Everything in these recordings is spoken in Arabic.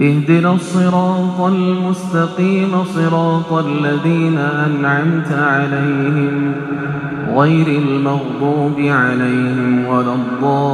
اهدنا الصراط المستقيم صراط الذين أنعمت عليهم غير المغضوب عليهم ولا الضالين.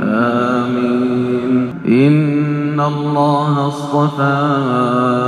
آمين. إن الله اصطفى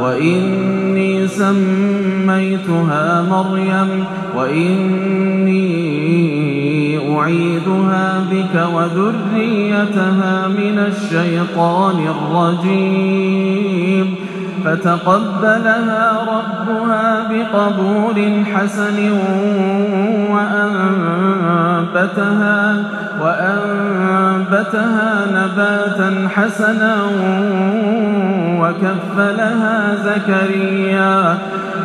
وإني سميتها مريم وإني أعيدها بك وذريتها من الشيطان الرجيم. فتقبلها ربها بقبول حسن وأنبتها وأنبتها نباتا حسنا وكفلها زكريا.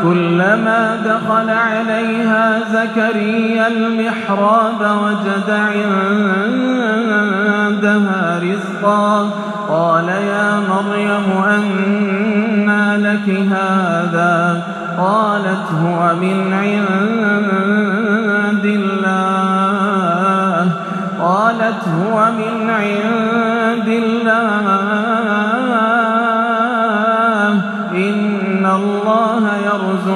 كلما دخل عليها زكريا المحراب وجد عندها رزقا. قال يا مريم أنى لك هذا؟ قالت هو من عند الله. قالت هو من عند الله.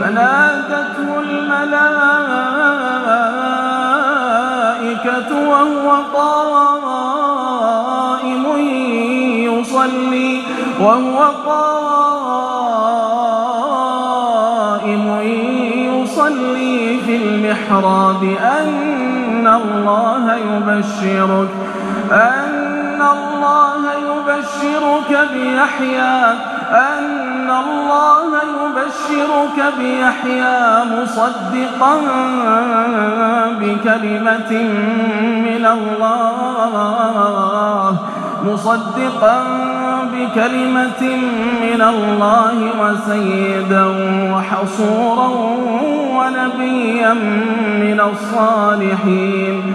فنادته الملائكة وهو قائم يصلي وهو قائم يصلي في المحراب. أن الله يبشرك أن الله يبشرك بيحيى أن الله يبشرك بيحيى مصدقا بكلمة من الله مصدقا بكلمة من الله وسيدا وحصورا ونبيا من الصالحين.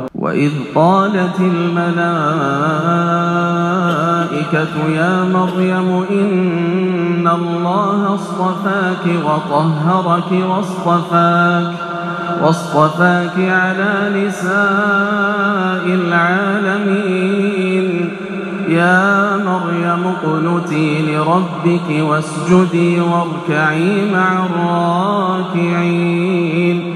وإذ قالت الملائكة يا مريم إن الله اصطفاك وطهرك واصطفاك واصطفاك على نساء العالمين يا مريم اقنتي لربك واسجدي واركعي مع الراكعين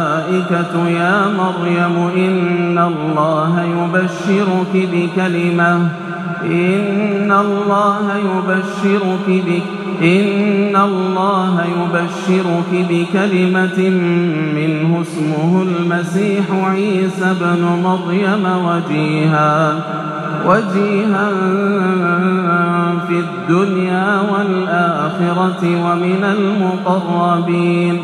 الملائكة يا مريم إن الله يبشرك بكلمة إن الله يبشرك بك إن الله يبشرك بكلمة منه اسمه المسيح عيسى بن مريم وجيها وجيها في الدنيا والآخرة ومن المقربين.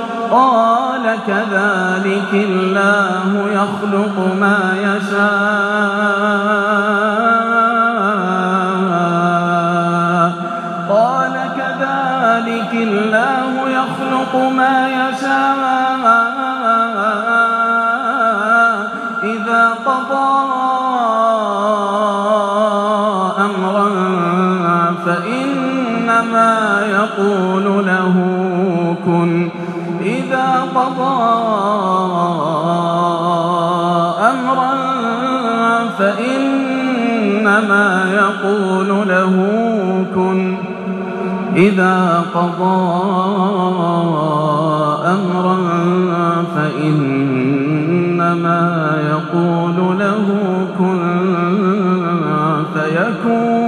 قال كذلك الله يخلق ما يشاء. قال كذلك الله يخلق ما يشاء. إذا قضى أمرا فإنما يقول له كن. إذا قضى أمرا فإنما يقول له كن. إذا قضى أمرا فإنما يقول له كن. فيكون